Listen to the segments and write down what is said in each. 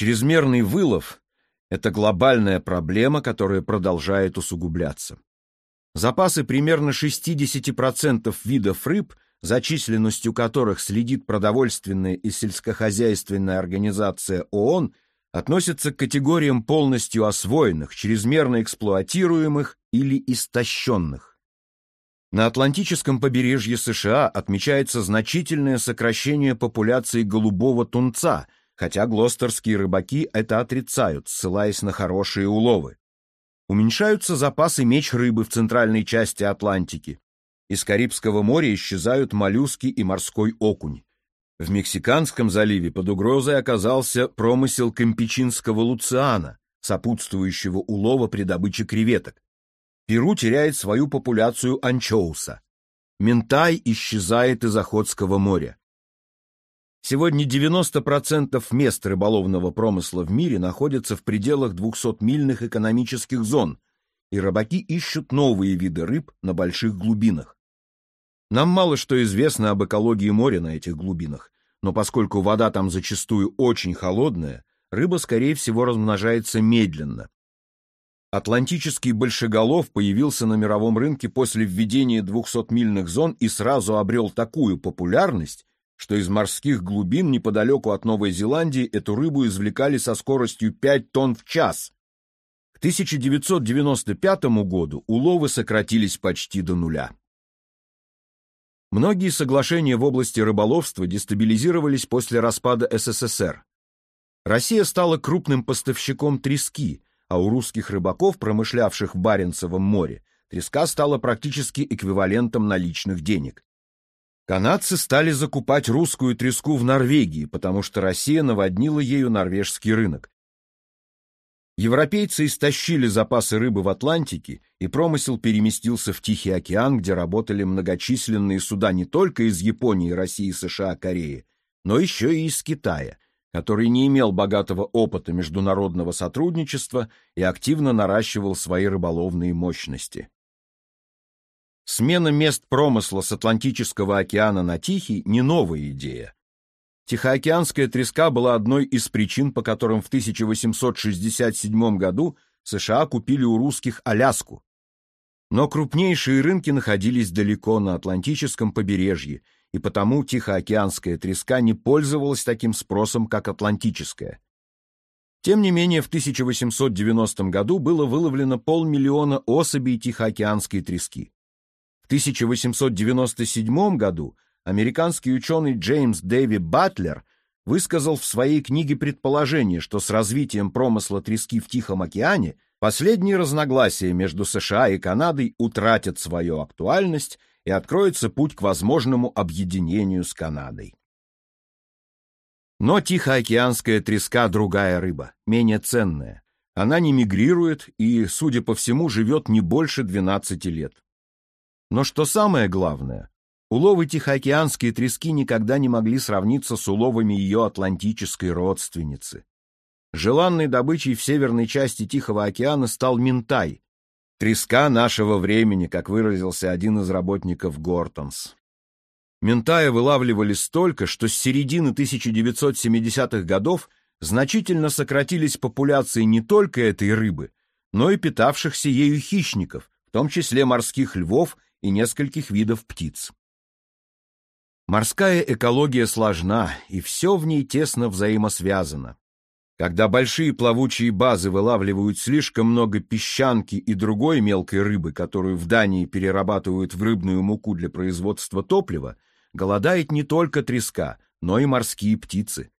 Чрезмерный вылов – это глобальная проблема, которая продолжает усугубляться. Запасы примерно 60% видов рыб, за численностью которых следит продовольственная и сельскохозяйственная организация ООН, относятся к категориям полностью освоенных, чрезмерно эксплуатируемых или истощенных. На Атлантическом побережье США отмечается значительное сокращение популяции голубого тунца, хотя глостерские рыбаки это отрицают, ссылаясь на хорошие уловы. Уменьшаются запасы меч рыбы в центральной части Атлантики. Из Карибского моря исчезают моллюски и морской окунь. В Мексиканском заливе под угрозой оказался промысел кампечинского луциана, сопутствующего улова при добыче креветок. Перу теряет свою популяцию анчоуса. Ментай исчезает из Охотского моря. Сегодня 90% мест рыболовного промысла в мире находятся в пределах 200-мильных экономических зон, и рыбаки ищут новые виды рыб на больших глубинах. Нам мало что известно об экологии моря на этих глубинах, но поскольку вода там зачастую очень холодная, рыба, скорее всего, размножается медленно, Атлантический большеголов появился на мировом рынке после введения 200-мильных зон и сразу обрел такую популярность, что из морских глубин неподалеку от Новой Зеландии эту рыбу извлекали со скоростью 5 тонн в час. К 1995 году уловы сократились почти до нуля. Многие соглашения в области рыболовства дестабилизировались после распада СССР. Россия стала крупным поставщиком трески – а у русских рыбаков, промышлявших в Баренцевом море, треска стала практически эквивалентом наличных денег. Канадцы стали закупать русскую треску в Норвегии, потому что Россия наводнила ею норвежский рынок. Европейцы истощили запасы рыбы в Атлантике, и промысел переместился в Тихий океан, где работали многочисленные суда не только из Японии, России, США, Кореи, но еще и из Китая – который не имел богатого опыта международного сотрудничества и активно наращивал свои рыболовные мощности. Смена мест промысла с Атлантического океана на Тихий – не новая идея. Тихоокеанская треска была одной из причин, по которым в 1867 году США купили у русских Аляску. Но крупнейшие рынки находились далеко на Атлантическом побережье – и потому Тихоокеанская треска не пользовалась таким спросом, как Атлантическая. Тем не менее, в 1890 году было выловлено полмиллиона особей Тихоокеанской трески. В 1897 году американский ученый Джеймс Дэви Батлер высказал в своей книге предположение, что с развитием промысла трески в Тихом океане последние разногласия между США и Канадой утратят свою актуальность и откроется путь к возможному объединению с Канадой. Но Тихоокеанская треска – другая рыба, менее ценная. Она не мигрирует и, судя по всему, живет не больше 12 лет. Но что самое главное, уловы Тихоокеанской трески никогда не могли сравниться с уловами ее атлантической родственницы. Желанной добычей в северной части Тихого океана стал минтай, Треска нашего времени, как выразился один из работников Гортонс. Ментая вылавливали столько, что с середины 1970-х годов значительно сократились популяции не только этой рыбы, но и питавшихся ею хищников, в том числе морских львов и нескольких видов птиц. Морская экология сложна, и все в ней тесно взаимосвязано. Когда большие плавучие базы вылавливают слишком много песчанки и другой мелкой рыбы, которую в Дании перерабатывают в рыбную муку для производства топлива, голодает не только треска, но и морские птицы.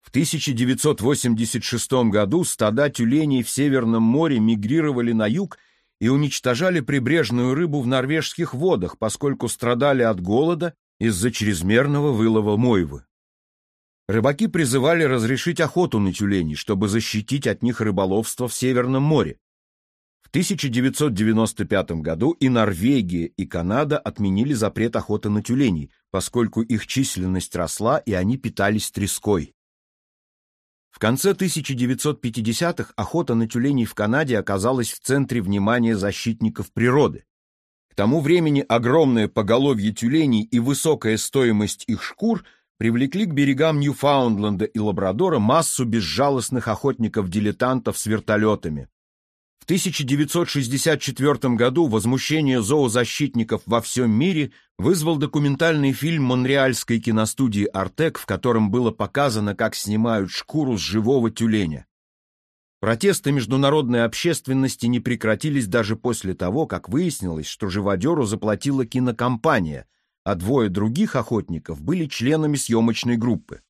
В 1986 году стада тюленей в Северном море мигрировали на юг и уничтожали прибрежную рыбу в норвежских водах, поскольку страдали от голода из-за чрезмерного вылова мойвы. Рыбаки призывали разрешить охоту на тюленей, чтобы защитить от них рыболовство в Северном море. В 1995 году и Норвегия, и Канада отменили запрет охоты на тюленей, поскольку их численность росла и они питались треской. В конце 1950-х охота на тюленей в Канаде оказалась в центре внимания защитников природы. К тому времени огромное поголовье тюленей и высокая стоимость их шкур – привлекли к берегам Ньюфаундленда и Лабрадора массу безжалостных охотников-дилетантов с вертолетами. В 1964 году возмущение зоозащитников во всем мире вызвал документальный фильм монреальской киностудии «Артек», в котором было показано, как снимают шкуру с живого тюленя. Протесты международной общественности не прекратились даже после того, как выяснилось, что живодеру заплатила кинокомпания, а двое других охотников были членами съемочной группы.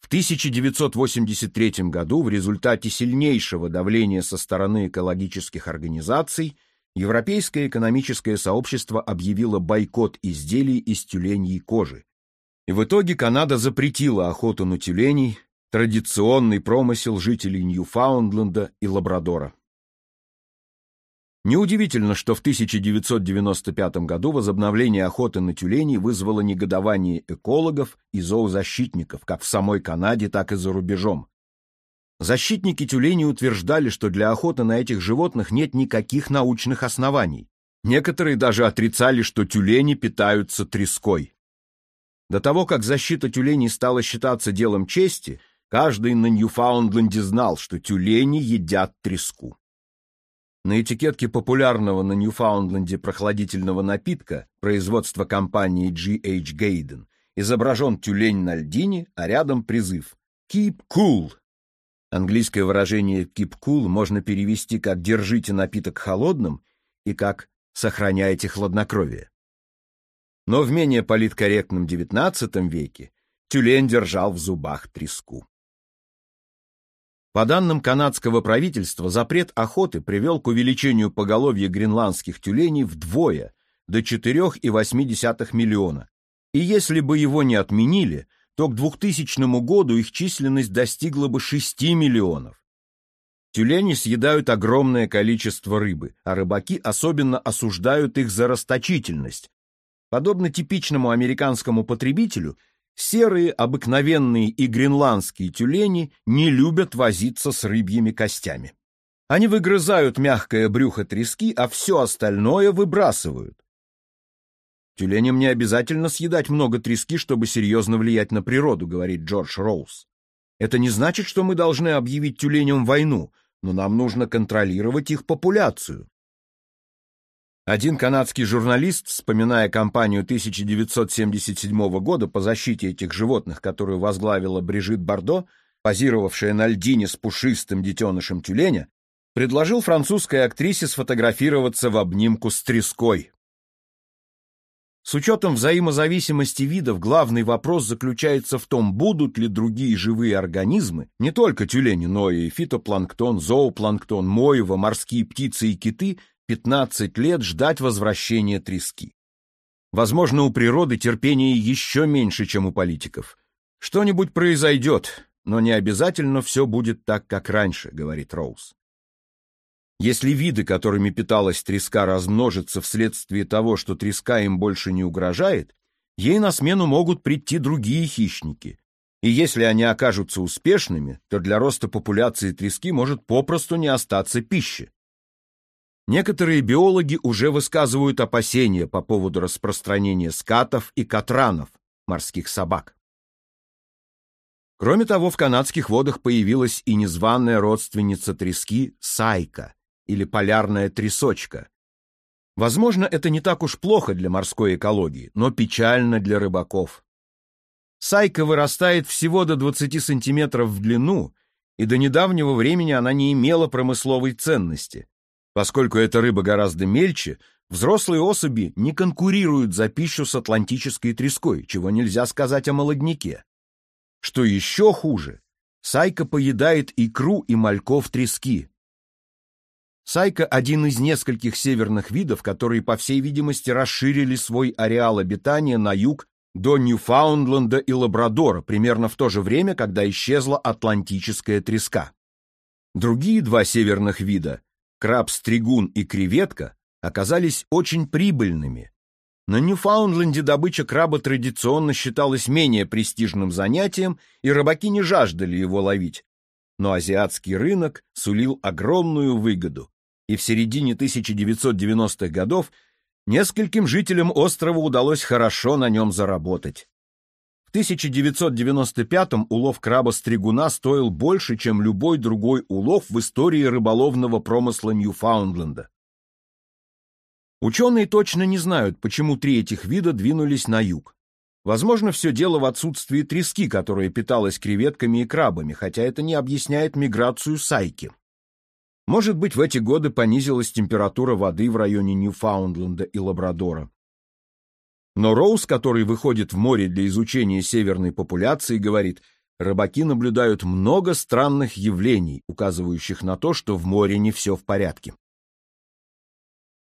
В 1983 году в результате сильнейшего давления со стороны экологических организаций Европейское экономическое сообщество объявило бойкот изделий из тюленьей кожи. И в итоге Канада запретила охоту на тюленей, традиционный промысел жителей Ньюфаундленда и Лабрадора. Неудивительно, что в 1995 году возобновление охоты на тюленей вызвало негодование экологов и зоозащитников как в самой Канаде, так и за рубежом. Защитники тюленей утверждали, что для охоты на этих животных нет никаких научных оснований. Некоторые даже отрицали, что тюлени питаются треской. До того, как защита тюленей стала считаться делом чести, Каждый на Ньюфаундленде знал, что тюлени едят треску. На этикетке популярного на Ньюфаундленде прохладительного напитка производства компании G.H. Gayden изображен тюлень на льдине, а рядом призыв «Keep cool». Английское выражение «keep cool» можно перевести как «держите напиток холодным» и как «сохраняйте хладнокровие». Но в менее политкорректном XIX веке тюлень держал в зубах треску. По данным канадского правительства, запрет охоты привел к увеличению поголовья гренландских тюленей вдвое, до 4,8 миллиона. И если бы его не отменили, то к 2000 году их численность достигла бы 6 миллионов. Тюлени съедают огромное количество рыбы, а рыбаки особенно осуждают их за расточительность. Подобно типичному американскому потребителю, Серые, обыкновенные и гренландские тюлени не любят возиться с рыбьими костями. Они выгрызают мягкое брюхо трески, а все остальное выбрасывают. Тюленям не обязательно съедать много трески, чтобы серьезно влиять на природу, говорит Джордж Роуз. Это не значит, что мы должны объявить тюленям войну, но нам нужно контролировать их популяцию. Один канадский журналист, вспоминая кампанию 1977 года по защите этих животных, которую возглавила Брижит Бардо, позировавшая на льдине с пушистым детенышем тюленя, предложил французской актрисе сфотографироваться в обнимку с треской. С учетом взаимозависимости видов, главный вопрос заключается в том, будут ли другие живые организмы, не только тюлени, но и фитопланктон, зоопланктон, моево, морские птицы и киты, 15 лет ждать возвращения трески. Возможно, у природы терпение еще меньше, чем у политиков. Что-нибудь произойдет, но не обязательно все будет так, как раньше, говорит Роуз. Если виды, которыми питалась треска, размножатся вследствие того, что треска им больше не угрожает, ей на смену могут прийти другие хищники. И если они окажутся успешными, то для роста популяции трески может попросту не остаться пищи. Некоторые биологи уже высказывают опасения по поводу распространения скатов и катранов, морских собак. Кроме того, в канадских водах появилась и незваная родственница трески сайка или полярная трясочка. Возможно, это не так уж плохо для морской экологии, но печально для рыбаков. Сайка вырастает всего до 20 сантиметров в длину, и до недавнего времени она не имела промысловой ценности, Поскольку эта рыба гораздо мельче, взрослые особи не конкурируют за пищу с атлантической треской, чего нельзя сказать о молодняке. Что еще хуже, сайка поедает икру и мальков трески. Сайка – один из нескольких северных видов, которые, по всей видимости, расширили свой ареал обитания на юг до Ньюфаундленда и Лабрадора, примерно в то же время, когда исчезла атлантическая треска. Другие два северных вида краб-стригун и креветка оказались очень прибыльными. На Ньюфаундленде добыча краба традиционно считалась менее престижным занятием, и рыбаки не жаждали его ловить. Но азиатский рынок сулил огромную выгоду, и в середине 1990-х годов нескольким жителям острова удалось хорошо на нем заработать. В 1995-м улов краба-стригуна стоил больше, чем любой другой улов в истории рыболовного промысла Ньюфаундленда. Ученые точно не знают, почему три этих вида двинулись на юг. Возможно, все дело в отсутствии трески, которая питалась креветками и крабами, хотя это не объясняет миграцию сайки. Может быть, в эти годы понизилась температура воды в районе Ньюфаундленда и Лабрадора. Но Роуз, который выходит в море для изучения северной популяции, говорит, рыбаки наблюдают много странных явлений, указывающих на то, что в море не все в порядке.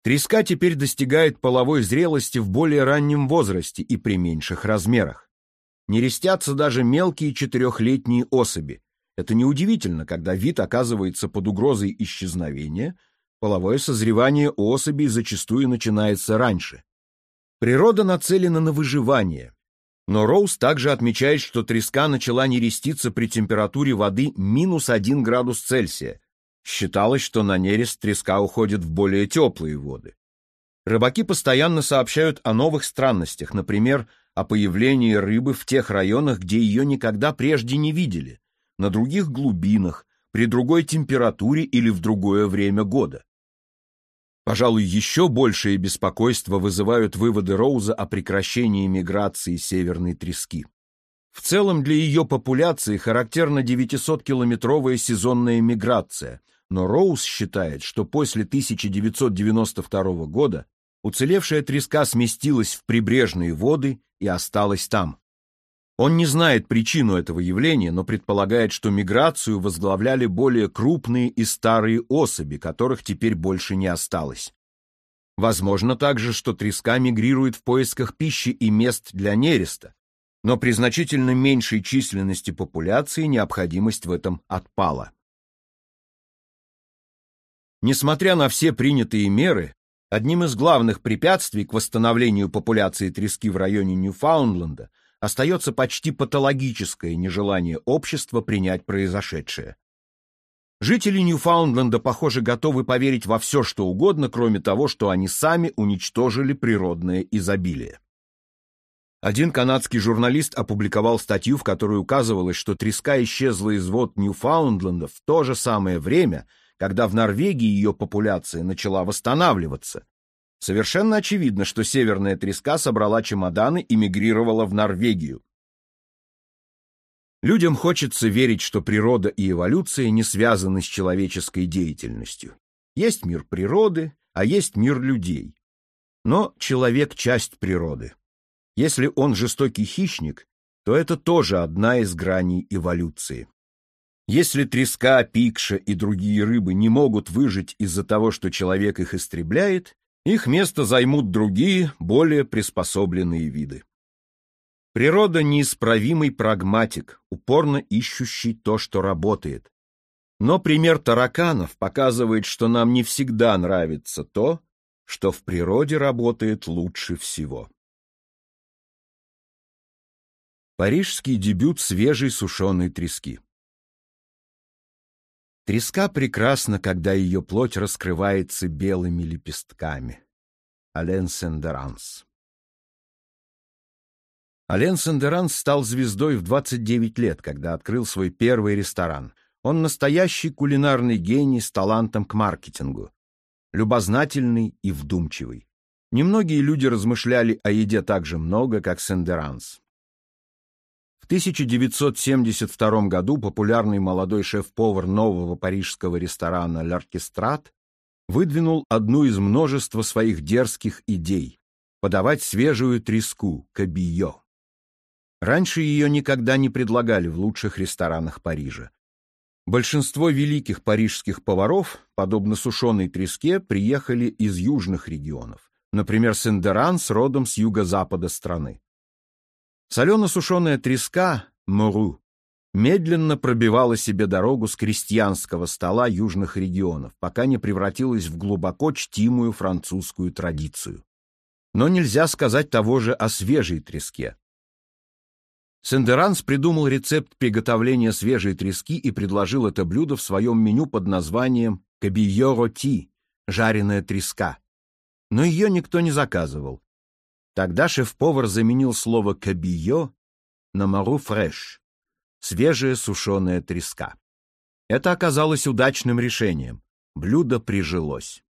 Треска теперь достигает половой зрелости в более раннем возрасте и при меньших размерах. Нерестятся даже мелкие четырехлетние особи. Это неудивительно, когда вид оказывается под угрозой исчезновения, половое созревание у особей зачастую начинается раньше. Природа нацелена на выживание. Но Роуз также отмечает, что треска начала нереститься при температуре воды минус 1 градус Цельсия. Считалось, что на нерест треска уходит в более теплые воды. Рыбаки постоянно сообщают о новых странностях, например, о появлении рыбы в тех районах, где ее никогда прежде не видели, на других глубинах, при другой температуре или в другое время года. Пожалуй, еще большее беспокойство вызывают выводы Роуза о прекращении миграции северной трески. В целом для ее популяции характерна 900-километровая сезонная миграция, но Роуз считает, что после 1992 года уцелевшая треска сместилась в прибрежные воды и осталась там. Он не знает причину этого явления, но предполагает, что миграцию возглавляли более крупные и старые особи, которых теперь больше не осталось. Возможно также, что треска мигрирует в поисках пищи и мест для нереста, но при значительно меньшей численности популяции необходимость в этом отпала. Несмотря на все принятые меры, одним из главных препятствий к восстановлению популяции трески в районе Ньюфаундленда – остается почти патологическое нежелание общества принять произошедшее. Жители Ньюфаундленда, похоже, готовы поверить во все, что угодно, кроме того, что они сами уничтожили природное изобилие. Один канадский журналист опубликовал статью, в которой указывалось, что треска исчезла из вод Ньюфаундленда в то же самое время, когда в Норвегии ее популяция начала восстанавливаться, Совершенно очевидно, что северная треска собрала чемоданы и мигрировала в Норвегию. Людям хочется верить, что природа и эволюция не связаны с человеческой деятельностью. Есть мир природы, а есть мир людей. Но человек — часть природы. Если он жестокий хищник, то это тоже одна из граней эволюции. Если треска, пикша и другие рыбы не могут выжить из-за того, что человек их истребляет, их место займут другие, более приспособленные виды. Природа — неисправимый прагматик, упорно ищущий то, что работает. Но пример тараканов показывает, что нам не всегда нравится то, что в природе работает лучше всего. Парижский дебют свежей сушеной трески. Треска прекрасна, когда ее плоть раскрывается белыми лепестками. Ален Сендеранс Ален Сендеранс стал звездой в 29 лет, когда открыл свой первый ресторан. Он настоящий кулинарный гений с талантом к маркетингу. Любознательный и вдумчивый. Немногие люди размышляли о еде так же много, как Сендеранс. В 1972 году популярный молодой шеф-повар нового парижского ресторана «L'Оркестрат» выдвинул одну из множества своих дерзких идей – подавать свежую треску, кабио. Раньше ее никогда не предлагали в лучших ресторанах Парижа. Большинство великих парижских поваров, подобно сушеной треске, приехали из южных регионов, например, Сендеран с родом с юго-запада страны. Солено-сушеная треска, мору, медленно пробивала себе дорогу с крестьянского стола южных регионов, пока не превратилась в глубоко чтимую французскую традицию. Но нельзя сказать того же о свежей треске. Сендеранс придумал рецепт приготовления свежей трески и предложил это блюдо в своем меню под названием «кабийо роти» — жареная треска. Но ее никто не заказывал. Тогда шеф-повар заменил слово «кабийо» на мару фреш – свежая сушеная треска. Это оказалось удачным решением. Блюдо прижилось.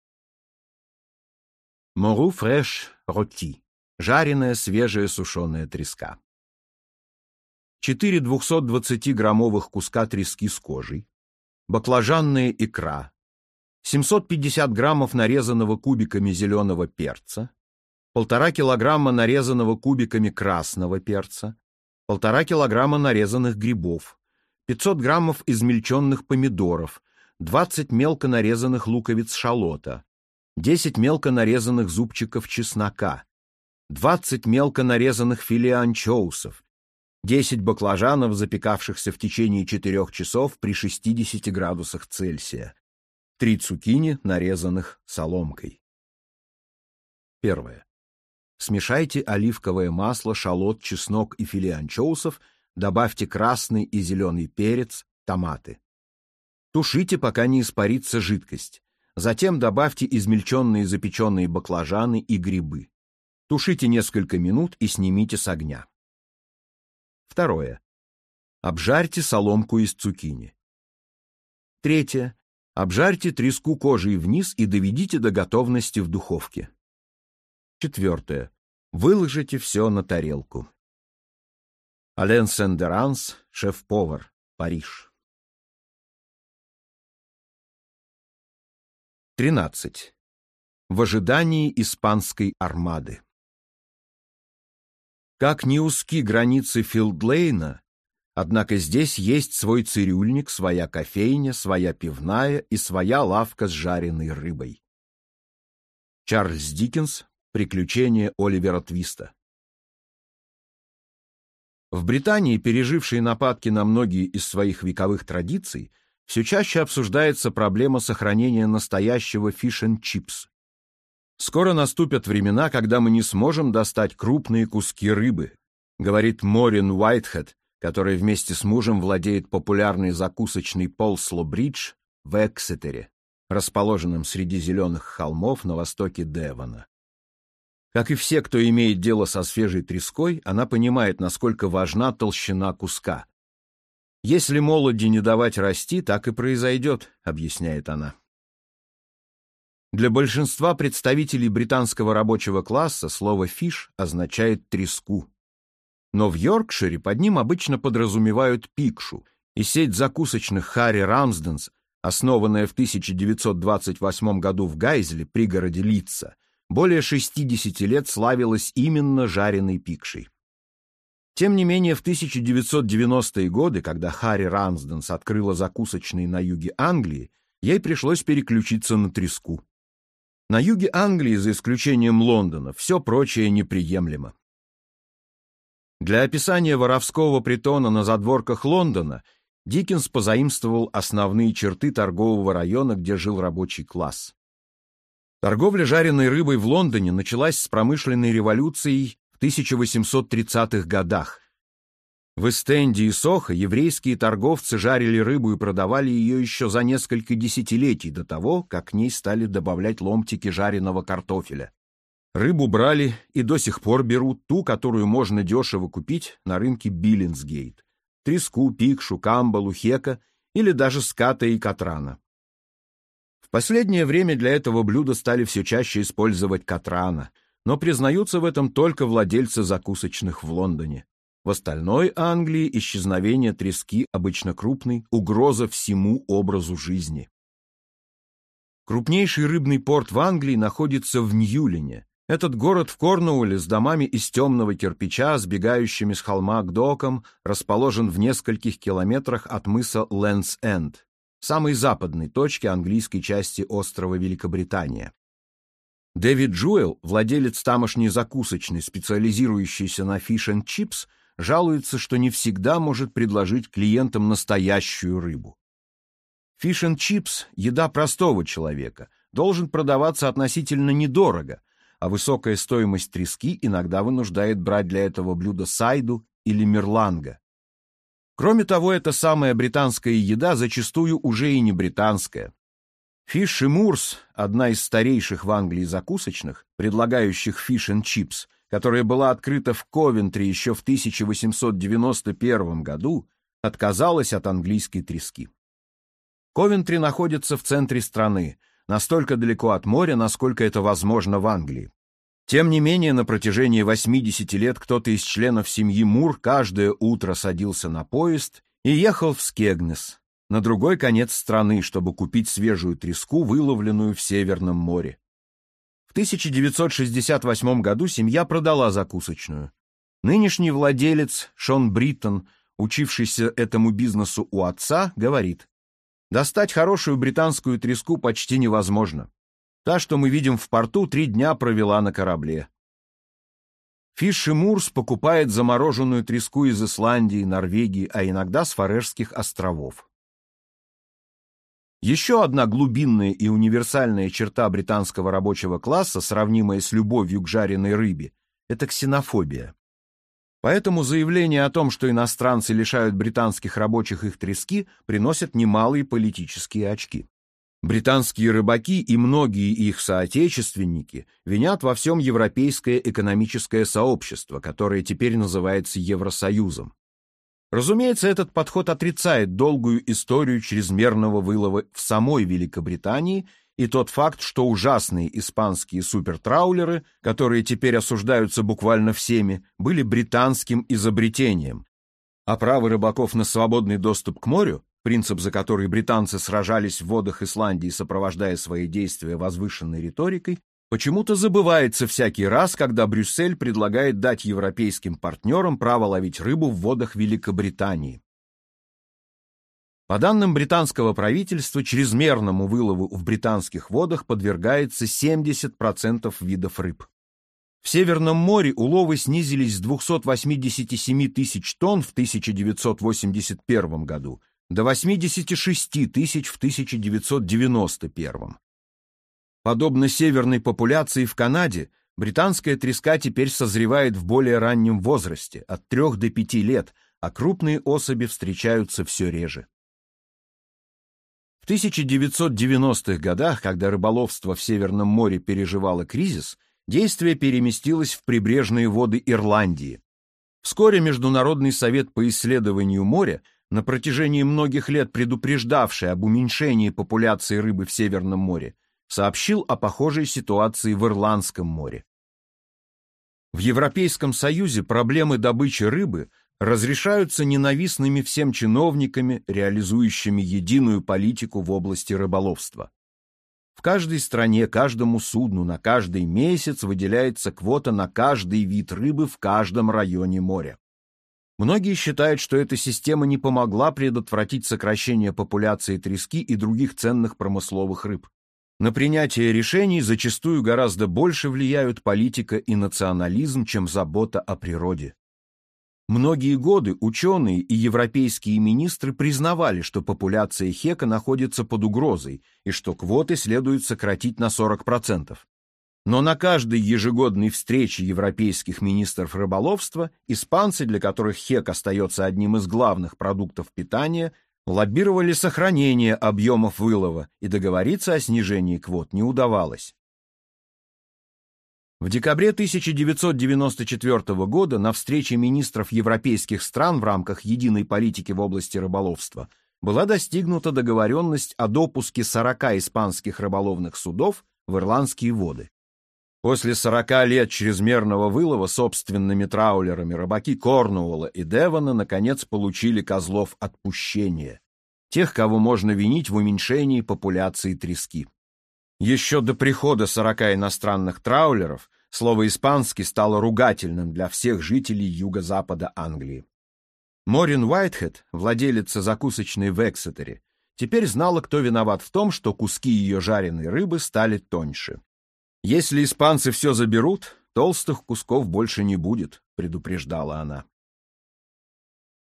Мору фреш роти – жареная свежая сушеная треска. 4 220-граммовых куска трески с кожей, баклажанная икра, 750 граммов нарезанного кубиками зеленого перца, полтора килограмма нарезанного кубиками красного перца, полтора килограмма нарезанных грибов, 500 граммов измельченных помидоров, 20 мелко нарезанных луковиц шалота, 10 мелко нарезанных зубчиков чеснока, 20 мелко нарезанных филе анчоусов, 10 баклажанов, запекавшихся в течение 4 часов при 60 градусах Цельсия, 3 цукини, нарезанных соломкой. Первое. Смешайте оливковое масло, шалот, чеснок и филе анчоусов, добавьте красный и зеленый перец, томаты. Тушите, пока не испарится жидкость. Затем добавьте измельченные запеченные баклажаны и грибы. Тушите несколько минут и снимите с огня. Второе. Обжарьте соломку из цукини. Третье. Обжарьте треску кожей вниз и доведите до готовности в духовке. Четвертое. Выложите все на тарелку. Ален Сендеранс, шеф-повар, Париж. 13. В ожидании испанской армады. Как не узки границы Филдлейна, однако здесь есть свой цирюльник, своя кофейня, своя пивная и своя лавка с жареной рыбой. Чарльз Диккенс, Приключения Оливера Твиста. В Британии, пережившей нападки на многие из своих вековых традиций, все чаще обсуждается проблема сохранения настоящего fish-n-chips. «Скоро наступят времена, когда мы не сможем достать крупные куски рыбы», говорит Морин Уайтхед, который вместе с мужем владеет популярной закусочной Полсло Бридж в Эксетере, расположенном среди зеленых холмов на востоке Девона. Как и все, кто имеет дело со свежей треской, она понимает, насколько важна толщина куска. «Если молоди не давать расти, так и произойдет», — объясняет она. Для большинства представителей британского рабочего класса слово «фиш» означает «треску». Но в Йоркшире под ним обычно подразумевают пикшу, и сеть закусочных Харри Рамсденс, основанная в 1928 году в Гайзеле, пригороде Литца, более 60 лет славилась именно жареной пикшей. Тем не менее, в 1990-е годы, когда Харри Рамсденс открыла закусочный на юге Англии, ей пришлось переключиться на треску. На юге Англии, за исключением Лондона, все прочее неприемлемо. Для описания воровского притона на задворках Лондона Диккенс позаимствовал основные черты торгового района, где жил рабочий класс. Торговля жареной рыбой в Лондоне началась с промышленной революцией в 1830-х годах. В Эстенде и Сохо еврейские торговцы жарили рыбу и продавали ее еще за несколько десятилетий до того, как к ней стали добавлять ломтики жареного картофеля. Рыбу брали и до сих пор берут ту, которую можно дешево купить на рынке Биллинсгейт. Треску, пикшу, камбалу, хека или даже ската и катрана последнее время для этого блюда стали все чаще использовать катрана, но признаются в этом только владельцы закусочных в Лондоне. В остальной Англии исчезновение трески, обычно крупный, угроза всему образу жизни. Крупнейший рыбный порт в Англии находится в Ньюлине. Этот город в Корнуолле с домами из темного кирпича, сбегающими с холма к докам, расположен в нескольких километрах от мыса Лендс-Энд самой западной точки английской части острова Великобритания. Дэвид Джуэл, владелец тамошней закусочной, специализирующейся на fish and chips, жалуется, что не всегда может предложить клиентам настоящую рыбу. Фиш and чипс – еда простого человека, должен продаваться относительно недорого, а высокая стоимость трески иногда вынуждает брать для этого блюда сайду или мерланга. Кроме того, эта самая британская еда зачастую уже и не британская. Фиш и Мурс, одна из старейших в Англии закусочных, предлагающих фиш and чипс, которая была открыта в Ковентри еще в 1891 году, отказалась от английской трески. Ковентри находится в центре страны, настолько далеко от моря, насколько это возможно в Англии. Тем не менее, на протяжении 80 лет кто-то из членов семьи Мур каждое утро садился на поезд и ехал в Скегнес, на другой конец страны, чтобы купить свежую треску, выловленную в Северном море. В 1968 году семья продала закусочную. Нынешний владелец Шон Бриттон, учившийся этому бизнесу у отца, говорит, «Достать хорошую британскую треску почти невозможно. Та, что мы видим в порту, три дня провела на корабле. Фиши Мурс покупает замороженную треску из Исландии, Норвегии, а иногда с Фарерских островов. Еще одна глубинная и универсальная черта британского рабочего класса, сравнимая с любовью к жареной рыбе, это ксенофобия. Поэтому заявление о том, что иностранцы лишают британских рабочих их трески, приносят немалые политические очки. Британские рыбаки и многие их соотечественники винят во всем европейское экономическое сообщество, которое теперь называется Евросоюзом. Разумеется, этот подход отрицает долгую историю чрезмерного вылова в самой Великобритании и тот факт, что ужасные испанские супертраулеры, которые теперь осуждаются буквально всеми, были британским изобретением, а право рыбаков на свободный доступ к морю, принцип, за который британцы сражались в водах Исландии, сопровождая свои действия возвышенной риторикой, почему-то забывается всякий раз, когда Брюссель предлагает дать европейским партнерам право ловить рыбу в водах Великобритании. По данным британского правительства, чрезмерному вылову в британских водах подвергается 70% видов рыб. В Северном море уловы снизились с 287 тысяч тонн в 1981 году до 86 тысяч в 1991. Подобно северной популяции в Канаде, британская треска теперь созревает в более раннем возрасте, от 3 до 5 лет, а крупные особи встречаются все реже. В 1990-х годах, когда рыболовство в Северном море переживало кризис, действие переместилось в прибрежные воды Ирландии. Вскоре Международный совет по исследованию моря, на протяжении многих лет предупреждавший об уменьшении популяции рыбы в Северном море, сообщил о похожей ситуации в Ирландском море. В Европейском Союзе проблемы добычи рыбы разрешаются ненавистными всем чиновниками, реализующими единую политику в области рыболовства. В каждой стране, каждому судну на каждый месяц выделяется квота на каждый вид рыбы в каждом районе моря. Многие считают, что эта система не помогла предотвратить сокращение популяции трески и других ценных промысловых рыб. На принятие решений зачастую гораздо больше влияют политика и национализм, чем забота о природе. Многие годы ученые и европейские министры признавали, что популяция хека находится под угрозой и что квоты следует сократить на 40%. Но на каждой ежегодной встрече европейских министров рыболовства испанцы, для которых хек остается одним из главных продуктов питания, лоббировали сохранение объемов вылова, и договориться о снижении квот не удавалось. В декабре 1994 года на встрече министров европейских стран в рамках единой политики в области рыболовства была достигнута договоренность о допуске 40 испанских рыболовных судов в ирландские воды. После 40 лет чрезмерного вылова собственными траулерами рыбаки Корнуолла и Девона наконец получили козлов отпущения, тех, кого можно винить в уменьшении популяции трески. Еще до прихода 40 иностранных траулеров слово «испанский» стало ругательным для всех жителей юго-запада Англии. Морин Уайтхед, владелица закусочной в Эксетере, теперь знала, кто виноват в том, что куски ее жареной рыбы стали тоньше. «Если испанцы все заберут, толстых кусков больше не будет», — предупреждала она.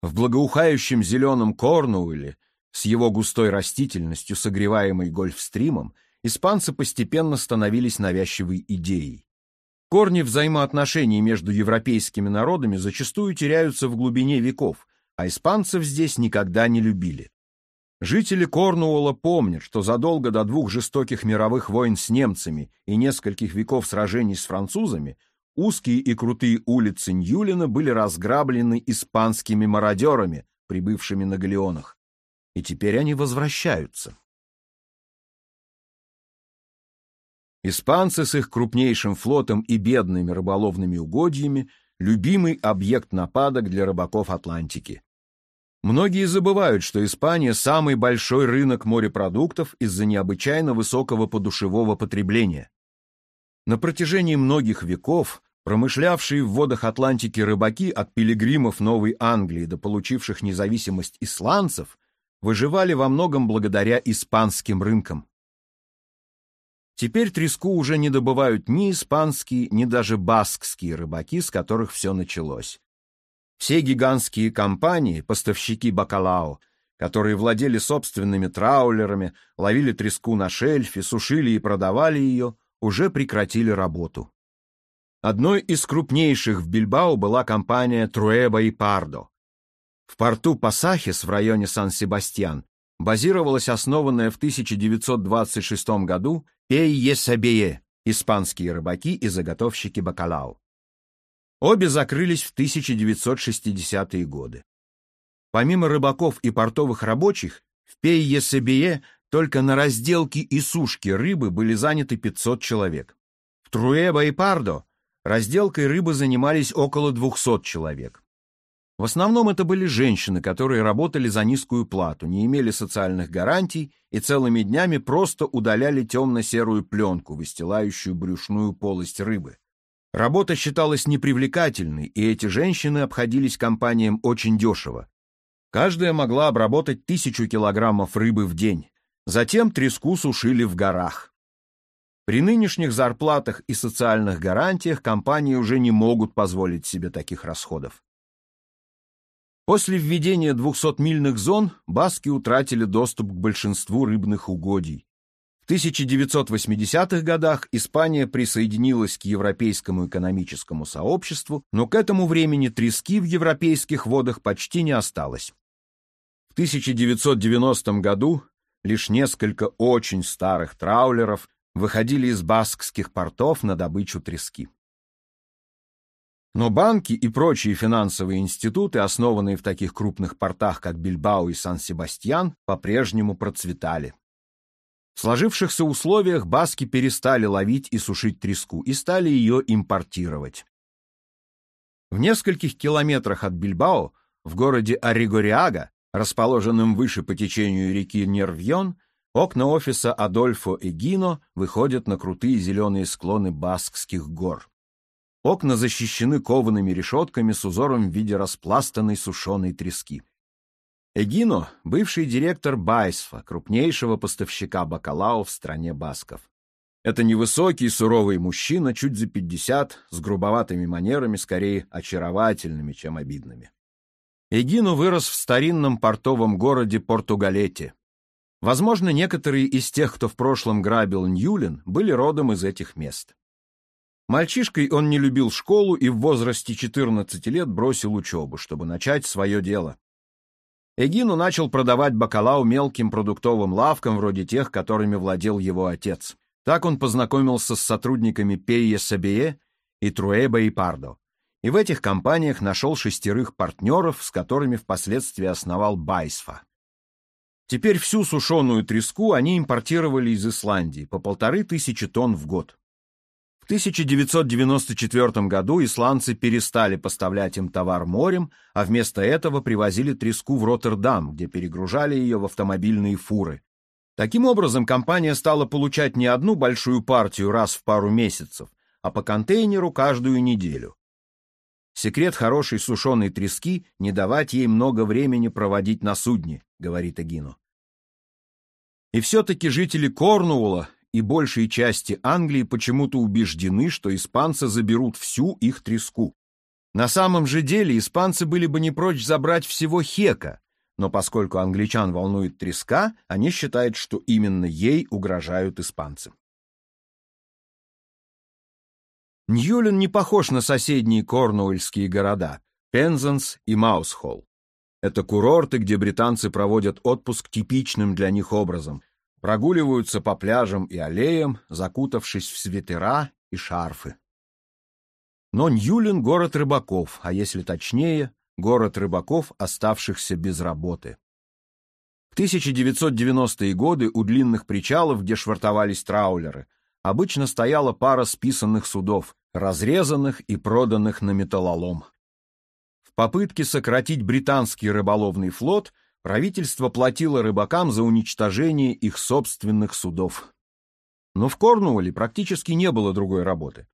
В благоухающем зеленом Корнуэле с его густой растительностью, согреваемой гольфстримом, испанцы постепенно становились навязчивой идеей. Корни взаимоотношений между европейскими народами зачастую теряются в глубине веков, а испанцев здесь никогда не любили. Жители Корнуолла помнят, что задолго до двух жестоких мировых войн с немцами и нескольких веков сражений с французами узкие и крутые улицы Ньюлина были разграблены испанскими мародерами, прибывшими на галеонах. И теперь они возвращаются. Испанцы с их крупнейшим флотом и бедными рыболовными угодьями – любимый объект нападок для рыбаков Атлантики. Многие забывают, что Испания – самый большой рынок морепродуктов из-за необычайно высокого подушевого потребления. На протяжении многих веков промышлявшие в водах Атлантики рыбаки от пилигримов Новой Англии до получивших независимость исландцев выживали во многом благодаря испанским рынкам. Теперь треску уже не добывают ни испанские, ни даже баскские рыбаки, с которых все началось. Все гигантские компании, поставщики бакалао, которые владели собственными траулерами, ловили треску на шельфе, сушили и продавали ее, уже прекратили работу. Одной из крупнейших в Бильбао была компания Труэба и Пардо. В порту Пасахис в районе Сан-Себастьян базировалась основанная в 1926 году Пейесабее, испанские рыбаки и заготовщики бакалау. Обе закрылись в 1960-е годы. Помимо рыбаков и портовых рабочих, в Пейесабее только на разделке и сушке рыбы были заняты 500 человек. В Труэба и Пардо разделкой рыбы занимались около 200 человек. В основном это были женщины, которые работали за низкую плату, не имели социальных гарантий и целыми днями просто удаляли темно-серую пленку, выстилающую брюшную полость рыбы. Работа считалась непривлекательной, и эти женщины обходились компаниям очень дешево. Каждая могла обработать тысячу килограммов рыбы в день. Затем треску сушили в горах. При нынешних зарплатах и социальных гарантиях компании уже не могут позволить себе таких расходов. После введения 200-мильных зон баски утратили доступ к большинству рыбных угодий. В 1980-х годах Испания присоединилась к Европейскому экономическому сообществу, но к этому времени трески в европейских водах почти не осталось. В 1990 году лишь несколько очень старых траулеров выходили из баскских портов на добычу трески. Но банки и прочие финансовые институты, основанные в таких крупных портах, как Бильбао и Сан-Себастьян, по-прежнему процветали. В сложившихся условиях баски перестали ловить и сушить треску и стали ее импортировать. В нескольких километрах от Бильбао, в городе Оригориага, расположенном выше по течению реки Нервьон, окна офиса Адольфо Эгино выходят на крутые зеленые склоны Баскских гор. Окна защищены коваными решетками с узором в виде распластанной сушеной трески. Эгино — бывший директор Байсфа, крупнейшего поставщика бакалао в стране басков. Это невысокий, суровый мужчина, чуть за пятьдесят, с грубоватыми манерами, скорее очаровательными, чем обидными. Эгино вырос в старинном портовом городе Португалете. Возможно, некоторые из тех, кто в прошлом грабил Ньюлин, были родом из этих мест. Мальчишкой он не любил школу и в возрасте 14 лет бросил учебу, чтобы начать свое дело. Эгину начал продавать бакалау мелким продуктовым лавкам, вроде тех, которыми владел его отец. Так он познакомился с сотрудниками Пейе Сабие и Труэба и Пардо. И в этих компаниях нашел шестерых партнеров, с которыми впоследствии основал Байсфа. Теперь всю сушеную треску они импортировали из Исландии по полторы тысячи тонн в год. 1994 году исландцы перестали поставлять им товар морем, а вместо этого привозили треску в Роттердам, где перегружали ее в автомобильные фуры. Таким образом, компания стала получать не одну большую партию раз в пару месяцев, а по контейнеру каждую неделю. Секрет хорошей сушеной трески — не давать ей много времени проводить на судне, говорит Эгино. И все-таки жители Корнуолла и большей части Англии почему-то убеждены, что испанцы заберут всю их треску. На самом же деле испанцы были бы не прочь забрать всего Хека, но поскольку англичан волнует треска, они считают, что именно ей угрожают испанцы. Ньюлин не похож на соседние корнуэльские города Пензанс и Маусхолл. Это курорты, где британцы проводят отпуск типичным для них образом, прогуливаются по пляжам и аллеям, закутавшись в свитера и шарфы. Но Ньюлин — город рыбаков, а если точнее, город рыбаков, оставшихся без работы. В 1990-е годы у длинных причалов, где швартовались траулеры, обычно стояла пара списанных судов, разрезанных и проданных на металлолом. В попытке сократить британский рыболовный флот правительство платило рыбакам за уничтожение их собственных судов. Но в Корнуолле практически не было другой работы.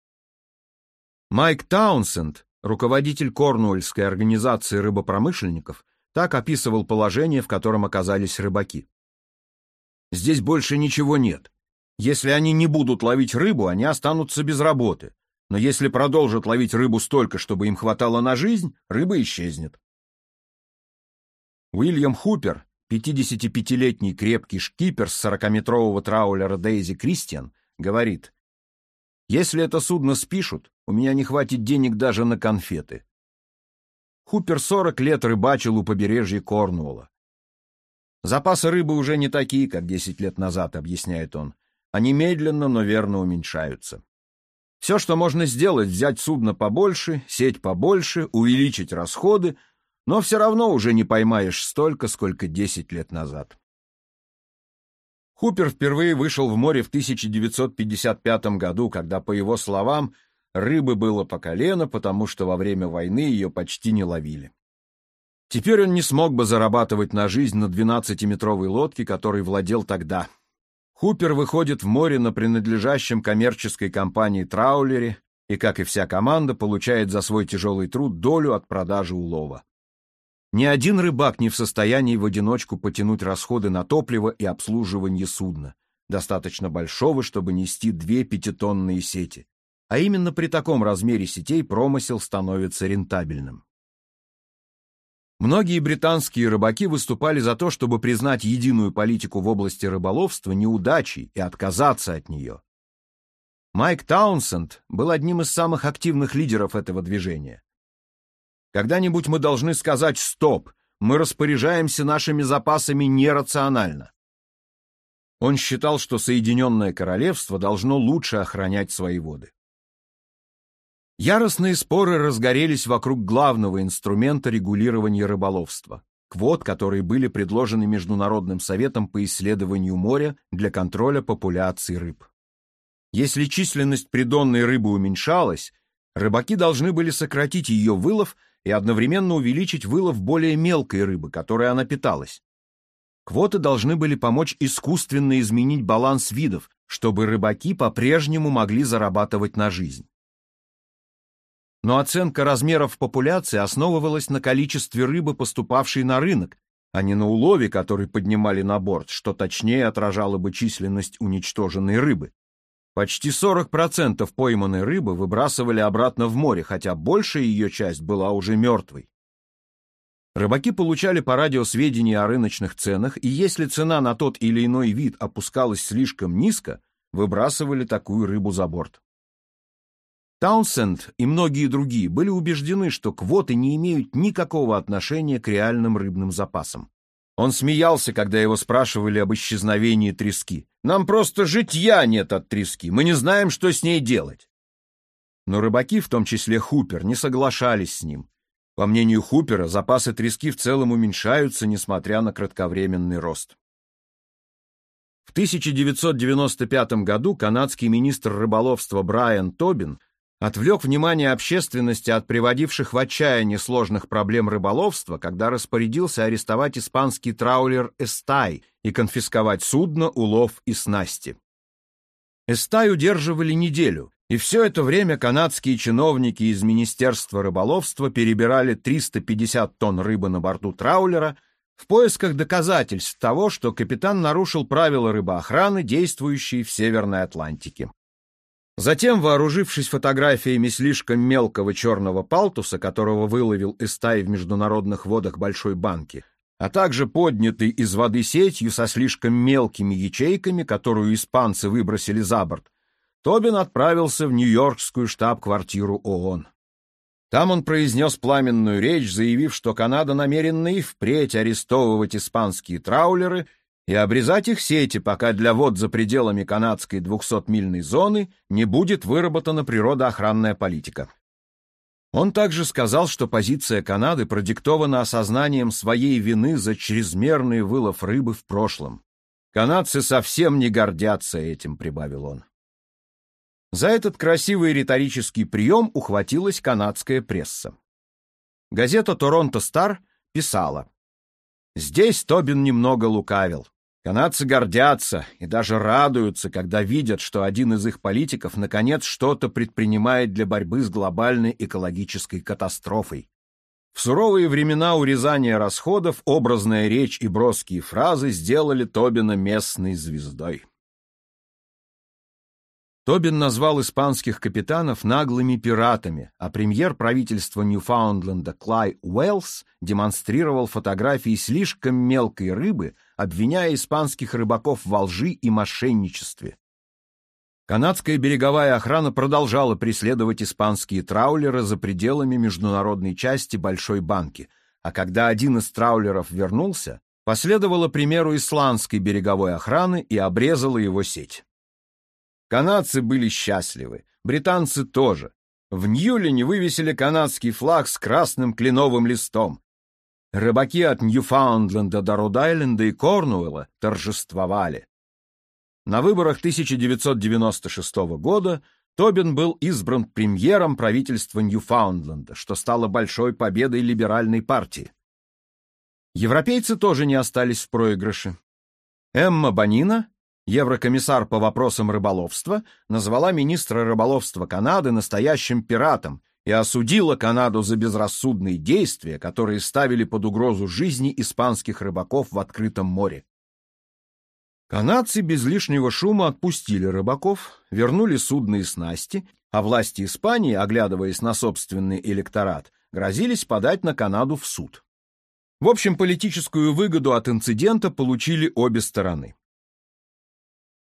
Майк Таунсенд, руководитель Корнуольской организации рыбопромышленников, так описывал положение, в котором оказались рыбаки. «Здесь больше ничего нет. Если они не будут ловить рыбу, они останутся без работы. Но если продолжат ловить рыбу столько, чтобы им хватало на жизнь, рыба исчезнет». Уильям Хупер, 55-летний крепкий шкипер с 40-метрового траулера Дейзи Кристиан, говорит, «Если это судно спишут, у меня не хватит денег даже на конфеты. Хупер 40 лет рыбачил у побережья Корнуолла. Запасы рыбы уже не такие, как 10 лет назад, объясняет он. Они медленно, но верно уменьшаются. Все, что можно сделать, взять судно побольше, сеть побольше, увеличить расходы, но все равно уже не поймаешь столько, сколько 10 лет назад. Хупер впервые вышел в море в 1955 году, когда, по его словам, Рыбы было по колено, потому что во время войны ее почти не ловили. Теперь он не смог бы зарабатывать на жизнь на 12-метровой лодке, которой владел тогда. Хупер выходит в море на принадлежащем коммерческой компании траулере и, как и вся команда, получает за свой тяжелый труд долю от продажи улова. Ни один рыбак не в состоянии в одиночку потянуть расходы на топливо и обслуживание судна, достаточно большого, чтобы нести две пятитонные сети а именно при таком размере сетей промысел становится рентабельным. Многие британские рыбаки выступали за то, чтобы признать единую политику в области рыболовства неудачей и отказаться от нее. Майк Таунсенд был одним из самых активных лидеров этого движения. Когда-нибудь мы должны сказать «стоп», мы распоряжаемся нашими запасами нерационально. Он считал, что Соединенное Королевство должно лучше охранять свои воды. Яростные споры разгорелись вокруг главного инструмента регулирования рыболовства – квот, которые были предложены Международным советом по исследованию моря для контроля популяции рыб. Если численность придонной рыбы уменьшалась, рыбаки должны были сократить ее вылов и одновременно увеличить вылов более мелкой рыбы, которой она питалась. Квоты должны были помочь искусственно изменить баланс видов, чтобы рыбаки по-прежнему могли зарабатывать на жизнь но оценка размеров популяции основывалась на количестве рыбы, поступавшей на рынок, а не на улове, который поднимали на борт, что точнее отражало бы численность уничтоженной рыбы. Почти 40% пойманной рыбы выбрасывали обратно в море, хотя большая ее часть была уже мертвой. Рыбаки получали по радио сведения о рыночных ценах, и если цена на тот или иной вид опускалась слишком низко, выбрасывали такую рыбу за борт. Таунсенд и многие другие были убеждены, что квоты не имеют никакого отношения к реальным рыбным запасам. Он смеялся, когда его спрашивали об исчезновении трески. «Нам просто житья нет от трески, мы не знаем, что с ней делать». Но рыбаки, в том числе Хупер, не соглашались с ним. По мнению Хупера, запасы трески в целом уменьшаются, несмотря на кратковременный рост. В 1995 году канадский министр рыболовства Брайан Тобин отвлек внимание общественности от приводивших в отчаяние сложных проблем рыболовства, когда распорядился арестовать испанский траулер «Эстай» и конфисковать судно, улов и снасти. «Эстай» удерживали неделю, и все это время канадские чиновники из Министерства рыболовства перебирали 350 тонн рыбы на борту траулера в поисках доказательств того, что капитан нарушил правила рыбоохраны, действующие в Северной Атлантике. Затем, вооружившись фотографиями слишком мелкого черного палтуса, которого выловил из стаи в международных водах Большой банки, а также поднятый из воды сетью со слишком мелкими ячейками, которую испанцы выбросили за борт, Тобин отправился в Нью-Йоркскую штаб-квартиру ООН. Там он произнес пламенную речь, заявив, что Канада намерена и впредь арестовывать испанские траулеры и обрезать их сети, пока для вод за пределами канадской 200-мильной зоны не будет выработана природоохранная политика. Он также сказал, что позиция Канады продиктована осознанием своей вины за чрезмерный вылов рыбы в прошлом. «Канадцы совсем не гордятся этим», — прибавил он. За этот красивый риторический прием ухватилась канадская пресса. Газета «Торонто Стар» писала, «Здесь Тобин немного лукавил. Канадцы гордятся и даже радуются, когда видят, что один из их политиков наконец что-то предпринимает для борьбы с глобальной экологической катастрофой. В суровые времена урезания расходов образная речь и броские фразы сделали Тобина местной звездой. Тобин назвал испанских капитанов наглыми пиратами, а премьер правительства Ньюфаундленда Клай Уэллс демонстрировал фотографии слишком мелкой рыбы, обвиняя испанских рыбаков во лжи и мошенничестве. Канадская береговая охрана продолжала преследовать испанские траулеры за пределами международной части Большой банки, а когда один из траулеров вернулся, последовало примеру исландской береговой охраны и обрезала его сеть. Канадцы были счастливы, британцы тоже. В Ньюлине вывесили канадский флаг с красным кленовым листом. Рыбаки от Ньюфаундленда до Род-Айленда и Корнуэлла торжествовали. На выборах 1996 года Тобин был избран премьером правительства Ньюфаундленда, что стало большой победой либеральной партии. Европейцы тоже не остались в проигрыше. Эмма Банина, еврокомиссар по вопросам рыболовства, назвала министра рыболовства Канады настоящим пиратом и осудила Канаду за безрассудные действия, которые ставили под угрозу жизни испанских рыбаков в открытом море. Канадцы без лишнего шума отпустили рыбаков, вернули судно и снасти, а власти Испании, оглядываясь на собственный электорат, грозились подать на Канаду в суд. В общем, политическую выгоду от инцидента получили обе стороны.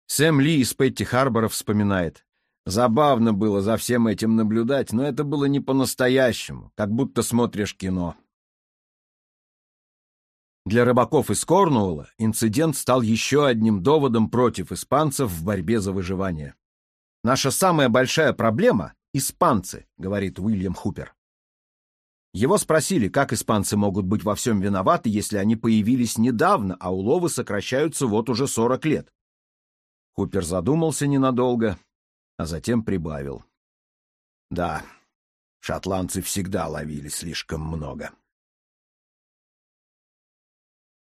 Сэм Ли из Петти Харбора вспоминает. Забавно было за всем этим наблюдать, но это было не по-настоящему, как будто смотришь кино. Для рыбаков из Корнуолла инцидент стал еще одним доводом против испанцев в борьбе за выживание. «Наша самая большая проблема — испанцы», — говорит Уильям Хупер. Его спросили, как испанцы могут быть во всем виноваты, если они появились недавно, а уловы сокращаются вот уже 40 лет. Хупер задумался ненадолго, а затем прибавил. «Да, шотландцы всегда ловили слишком много».